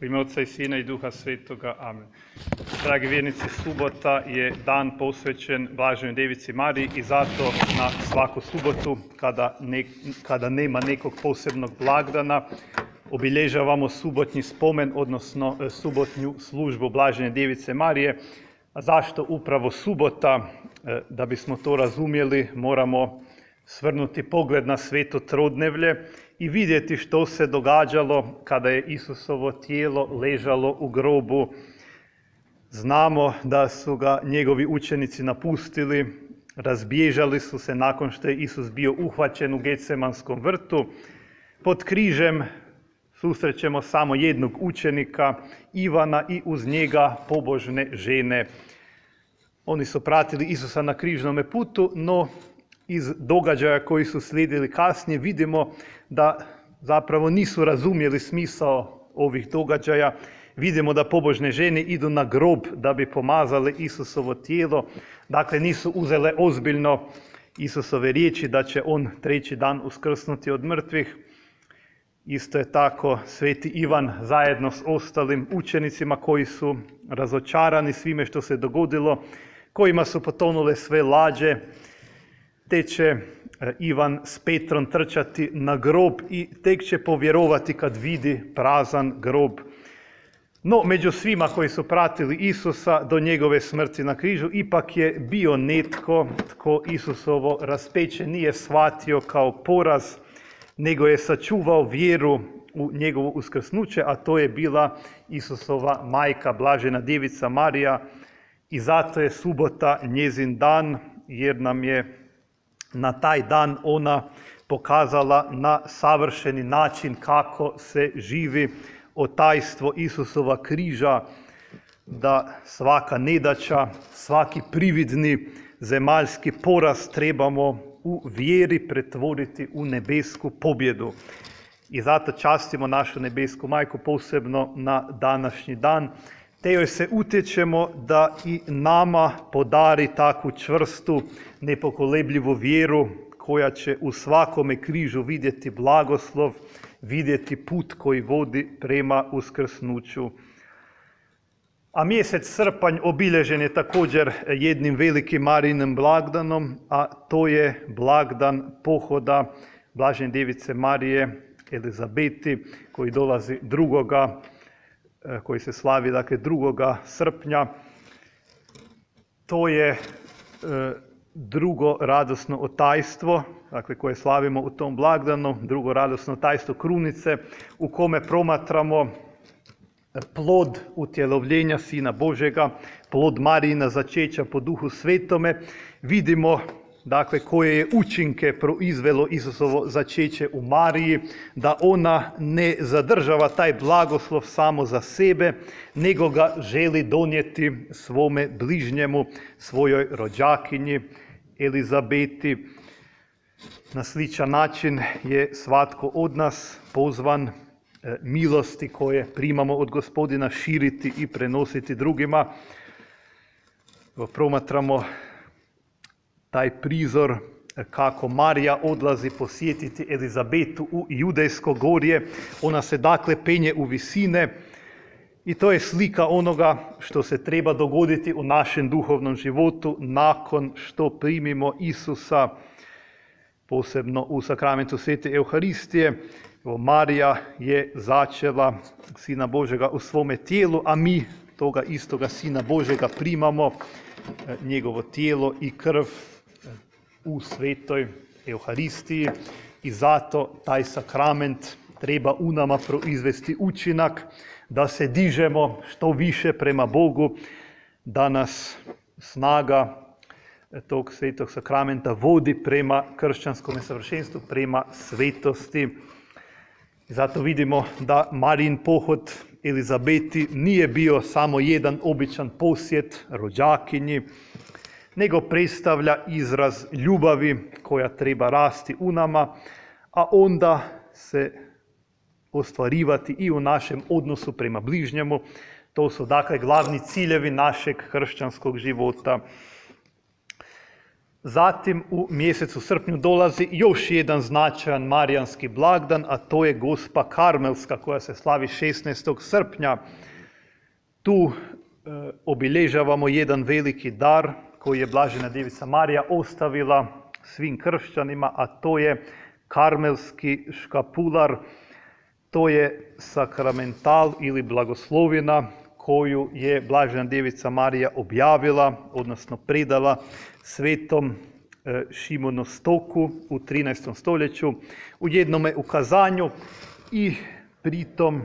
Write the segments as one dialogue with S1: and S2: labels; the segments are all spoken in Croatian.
S1: U ime Oca i Sina i Duha Svetoga. Amen. Dragi vjernici, subota je dan posvećen Blaženoj Devici Mariji i zato na svaku subotu, kada, ne, kada nema nekog posebnog blagdana, obilježavamo subotnji spomen, odnosno e, subotnju službu Blažene Device Marije. A zašto upravo subota? E, Da bismo to razumjeli, moramo svrnuti pogled na sveto trodnevlje i vidjeti što se događalo kada je Isusovo tijelo ležalo u grobu. Znamo da su ga njegovi učenici napustili, razbježali su se nakon što je Isus bio uhvaćen u Getsemanskom vrtu. Pod križem susrećemo samo jednog učenika, Ivana, i uz njega pobožne žene. Oni su pratili Isusa na križnome putu, no iz događaja koji su slijedili kasnije vidimo da zapravo nisu razumjeli smisao ovih događaja. Vidimo da pobožne žene idu na grob da bi pomazale Isusovo tijelo, dakle nisu uzele ozbiljno Isusove riječi da će on treći dan uskrsnuti od mrtvih. Isto je tako sveti Ivan zajedno s ostalim učenicima koji su razočarani svime što se dogodilo, kojima su potonule sve lađe, te će e, Ivan s Petrom trčati na grob i tek će povjerovati kad vidi prazan grob. No, među svima koji su pratili Isusa do njegove smrti na križu, ipak je bio netko tko Isusovo raspeće nije shvatio kao poraz, nego je sačuvao vjeru u njegovo uskrsnuće, a to je bila Isusova majka, blažena djevica Marija, i zato je subota njezin dan, jer nam je na taj dan ona pokazala na savršeni način kako se živi otajstvo Isusova križa, da svaka nedaća, svaki prividni zemaljski poraz trebamo u vjeri pretvoriti u nebesku pobjedu. I zato častimo našu nebesku majku posebno na današnji dan, te joj se utječemo da i nama podari takvu čvrstu, nepokolebljivu vjeru koja će u svakome križu vidjeti blagoslov, vidjeti put koji vodi prema uskrsnuću. A mjesec srpanj obilježen je također jednim velikim Marijinim blagdanom, a to je blagdan pohoda Blažene Device Marije Elizabeti koji dolazi drugoga koji se slavi dakle 2. srpnja. To je e, drugo radosno otajstvo, dakle koje slavimo u tom blagdanu, drugo radosno otajstvo krunice, u kome promatramo plod utjelovljenja Sina Božega, plod Marijina začeća po duhu svetome, vidimo dakle koje je učinke proizvelo Isusovo začeće u Mariji, da ona ne zadržava taj blagoslov samo za sebe, nego ga želi donijeti svome bližnjemu, svojoj rođakinji Elizabeti. Na sličan način je svatko od nas pozvan e, milosti koje primamo od gospodina širiti i prenositi drugima. Promatramo taj prizor kako Marija odlazi posjetiti Elizabetu u Judejsko gorje. Ona se dakle penje u visine i to je slika onoga što se treba dogoditi u našem duhovnom životu nakon što primimo Isusa, posebno u sakramentu Svete Euharistije. Marija je začela Sina Božega u svome tijelu, a mi toga istoga Sina Božega primamo, e, njegovo tijelo i krv u svetoj Euharistiji i zato taj sakrament treba u nama proizvesti učinak da se dižemo što više prema Bogu, da nas snaga tog svetog sakramenta vodi prema kršćanskom savršenstvu, prema svetosti. Zato vidimo da Marin pohod Elizabeti nije bio samo jedan običan posjet rođakinji, nego predstavlja izraz ljubavi koja treba rasti u nama, a onda se ostvarivati i u našem odnosu prema bližnjemu. To su dakle glavni ciljevi našeg hršćanskog života. Zatim u mjesecu srpnju dolazi još jedan značajan marijanski blagdan, a to je Gospa Karmelska koja se slavi 16. srpnja. Tu e, obilježavamo jedan veliki dar koji je Blažena Devica Marija ostavila svim kršćanima, a to je karmelski škapular, to je sakramental ili blagoslovina koju je Blažena Devica Marija objavila, odnosno predala svetom e, Šimonu Stoku u 13. stoljeću u jednome ukazanju i pritom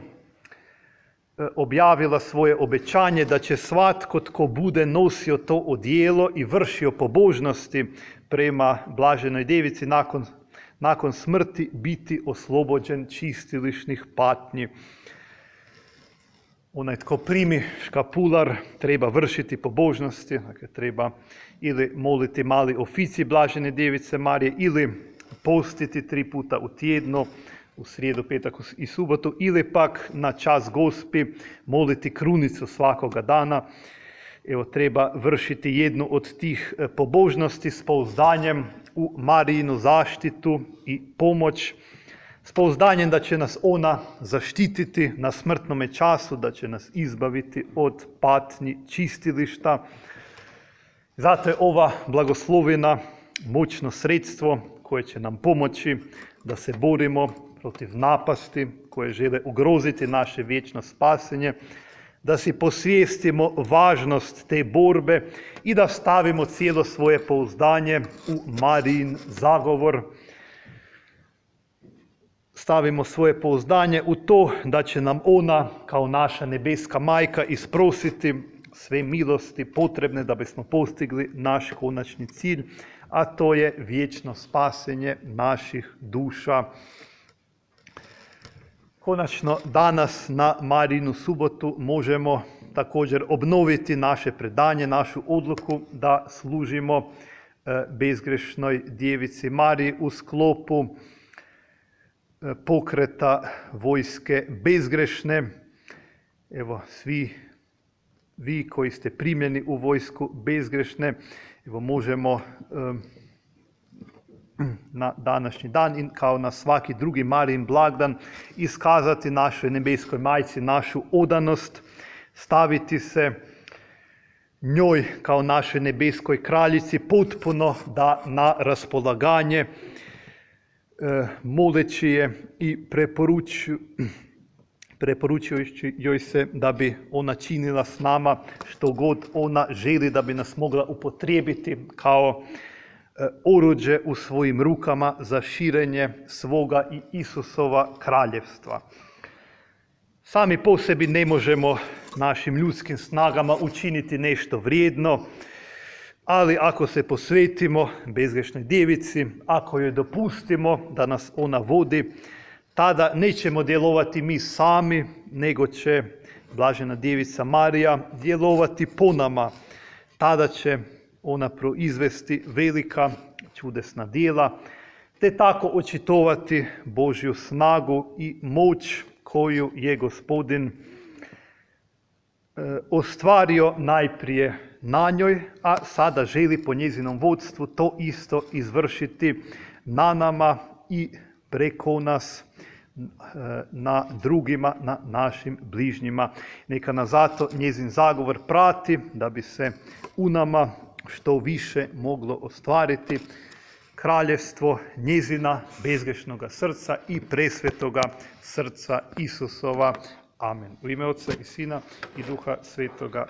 S1: objavila svoje obećanje da će svatko tko bude nosio to odijelo i vršio pobožnosti prema Blaženoj Devici nakon, nakon smrti biti oslobođen čistilišnih patnji. Onaj tko primi škapular treba vršiti pobožnosti, dakle treba ili moliti mali ofici Blažene Device Marije ili postiti tri puta u tjedno, u srijedu, petak i subotu, ili pak na čas gospi moliti krunicu svakoga dana. Evo, treba vršiti jednu od tih e, pobožnosti s pouzdanjem u Marijinu zaštitu i pomoć, s pouzdanjem da će nas ona zaštititi na smrtnome času, da će nas izbaviti od patnji čistilišta. Zato je ova blagoslovina moćno sredstvo koje će nam pomoći da se borimo protiv napasti koje žele ugroziti naše vječno spasenje, da si posvijestimo važnost te borbe i da stavimo cijelo svoje pouzdanje u Marijin zagovor. Stavimo svoje pouzdanje u to da će nam ona kao naša nebeska majka isprositi sve milosti potrebne da bismo postigli naš konačni cilj, a to je vječno spasenje naših duša. Konačno danas na Marinu subotu možemo također obnoviti naše predanje, našu odluku da služimo e, bezgrešnoj djevici Mariji u sklopu e, pokreta vojske bezgrešne. Evo, svi vi koji ste primljeni u vojsku bezgrešne, evo možemo na današnji dan i kao na svaki drugi Marijin blagdan iskazati našoj nebeskoj majci našu odanost, staviti se njoj kao našoj nebeskoj kraljici potpuno da na raspolaganje e, moleći je i preporučuju preporučujući joj se da bi ona činila s nama što god ona želi da bi nas mogla upotrijebiti kao oruđe u svojim rukama za širenje svoga i Isusova kraljevstva. Sami po sebi ne možemo našim ljudskim snagama učiniti nešto vrijedno, ali ako se posvetimo bezgrešnoj djevici, ako joj dopustimo da nas ona vodi, tada nećemo djelovati mi sami, nego će Blažena Djevica Marija djelovati po nama. Tada će ona proizvesti velika čudesna dijela, te tako očitovati Božju snagu i moć koju je gospodin e, ostvario najprije na njoj, a sada želi po njezinom vodstvu to isto izvršiti na nama i preko nas na drugima, na našim bližnjima. Neka nas zato njezin zagovor prati da bi se u nama što više moglo ostvariti kraljevstvo njezina bezgrešnoga srca i presvetoga srca Isusova. Amen. U ime Otca i Sina i Duha Svetoga.